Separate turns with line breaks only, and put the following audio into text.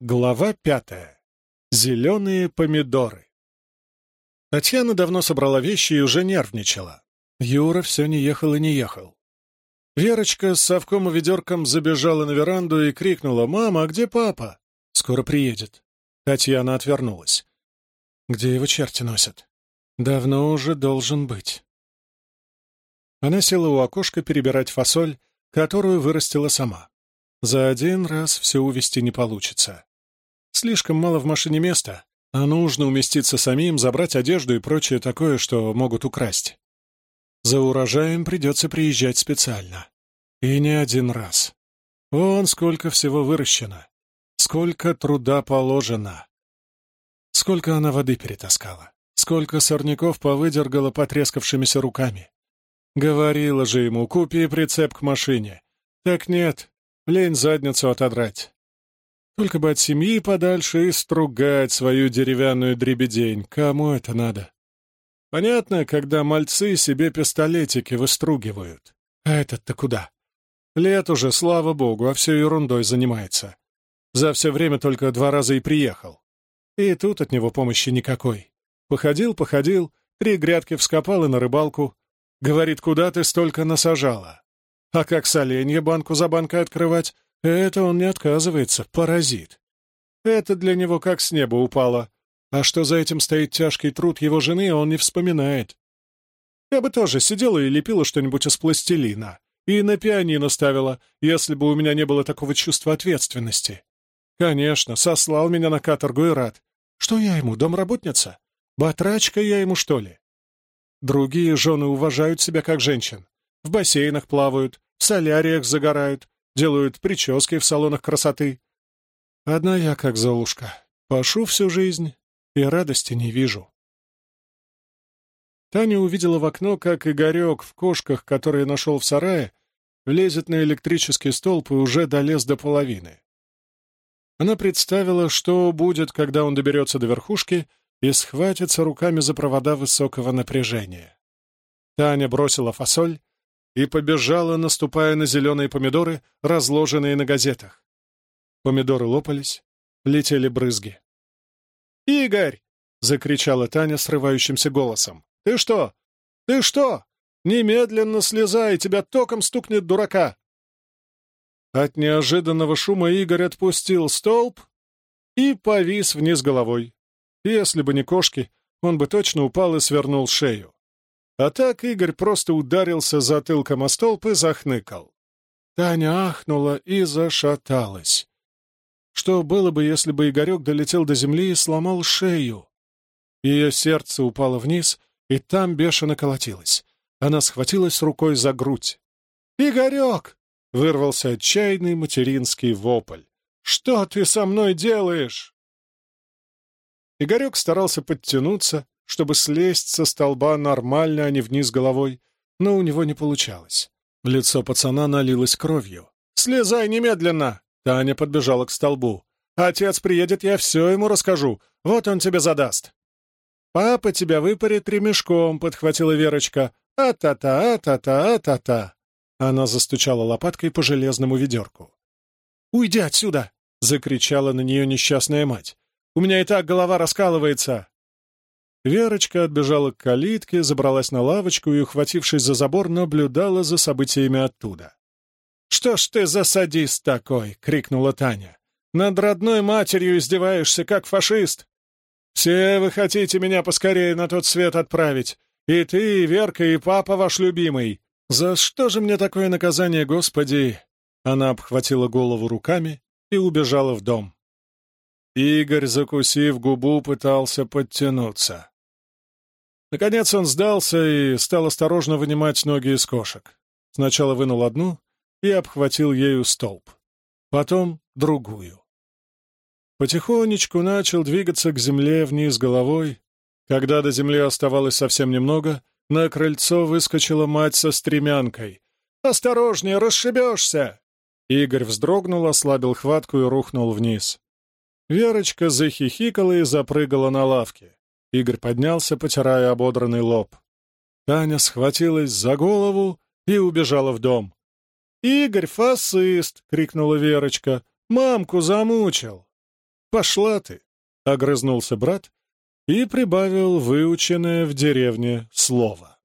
Глава пятая. Зеленые помидоры. Татьяна давно собрала вещи и уже нервничала. Юра все не ехал и не ехал. Верочка с совком и ведерком забежала на веранду и крикнула «Мама, а где папа?» «Скоро приедет». Татьяна отвернулась. «Где его черти носят?» «Давно уже должен быть». Она села у окошка перебирать фасоль, которую вырастила сама. За один раз все увести не получится. Слишком мало в машине места, а нужно уместиться самим, забрать одежду и прочее такое, что могут украсть. За урожаем придется приезжать специально. И не один раз. Вон сколько всего выращено. Сколько труда положено. Сколько она воды перетаскала. Сколько сорняков повыдергала потрескавшимися руками. Говорила же ему, купи прицеп к машине. Так нет, лень задницу отодрать. Только бы от семьи подальше и стругать свою деревянную дребедень. Кому это надо? Понятно, когда мальцы себе пистолетики выстругивают. А этот-то куда? Лет уже, слава богу, а все ерундой занимается. За все время только два раза и приехал. И тут от него помощи никакой. Походил, походил, три грядки вскопал и на рыбалку. Говорит, куда ты столько насажала? А как соленье банку за банкой открывать, это он не отказывается, паразит. Это для него как с неба упало. А что за этим стоит тяжкий труд его жены, он не вспоминает. Я бы тоже сидела и лепила что-нибудь из пластилина. И на пианино ставила, если бы у меня не было такого чувства ответственности. Конечно, сослал меня на каторгу и рад. Что я ему, домработница? Батрачка я ему, что ли? Другие жены уважают себя как женщин. В бассейнах плавают, в соляриях загорают, делают прически в салонах красоты. Одна я как Золушка. Пашу всю жизнь и радости не вижу. Таня увидела в окно, как Игорек в кошках, которые нашел в сарае, лезет на электрический столб и уже долез до половины. Она представила, что будет, когда он доберется до верхушки и схватится руками за провода высокого напряжения. Таня бросила фасоль и побежала, наступая на зеленые помидоры, разложенные на газетах. Помидоры лопались, летели брызги. «Игорь!» — закричала Таня срывающимся голосом. «Ты что? Ты что? Немедленно слезай, тебя током стукнет дурака!» От неожиданного шума Игорь отпустил столб и повис вниз головой. Если бы не кошки, он бы точно упал и свернул шею. А так Игорь просто ударился затылком о столб и захныкал. Таня ахнула и зашаталась. Что было бы, если бы Игорек долетел до земли и сломал шею? Ее сердце упало вниз, и там бешено колотилось. Она схватилась рукой за грудь. «Игорек!» — вырвался отчаянный материнский вопль. «Что ты со мной делаешь?» Игорек старался подтянуться, чтобы слезть со столба нормально, а не вниз головой, но у него не получалось. Лицо пацана налилось кровью. «Слезай немедленно!» Таня подбежала к столбу. «Отец приедет, я все ему расскажу. Вот он тебе задаст». «Папа тебя выпарит ремешком», — подхватила Верочка. «А-та-та, а-та-та, а-та-та». Она застучала лопаткой по железному ведерку. «Уйди отсюда!» — закричала на нее несчастная мать. «У меня и так голова раскалывается!» Верочка отбежала к калитке, забралась на лавочку и, ухватившись за забор, наблюдала за событиями оттуда. «Что ж ты за садист такой?» — крикнула Таня. «Над родной матерью издеваешься, как фашист! Все вы хотите меня поскорее на тот свет отправить. И ты, и Верка, и папа ваш любимый. За что же мне такое наказание, Господи?» Она обхватила голову руками и убежала в дом. Игорь, закусив губу, пытался подтянуться. Наконец он сдался и стал осторожно вынимать ноги из кошек. Сначала вынул одну и обхватил ею столб. Потом другую. Потихонечку начал двигаться к земле вниз головой. Когда до земли оставалось совсем немного, на крыльцо выскочила мать со стремянкой. «Осторожнее, расшибешься!» Игорь вздрогнул, ослабил хватку и рухнул вниз. Верочка захихикала и запрыгала на лавке. Игорь поднялся, потирая ободранный лоб. Таня схватилась за голову и убежала в дом. «Игорь, фасист!» — крикнула Верочка. «Мамку замучил!» «Пошла ты!» — огрызнулся брат и прибавил выученное в деревне слово.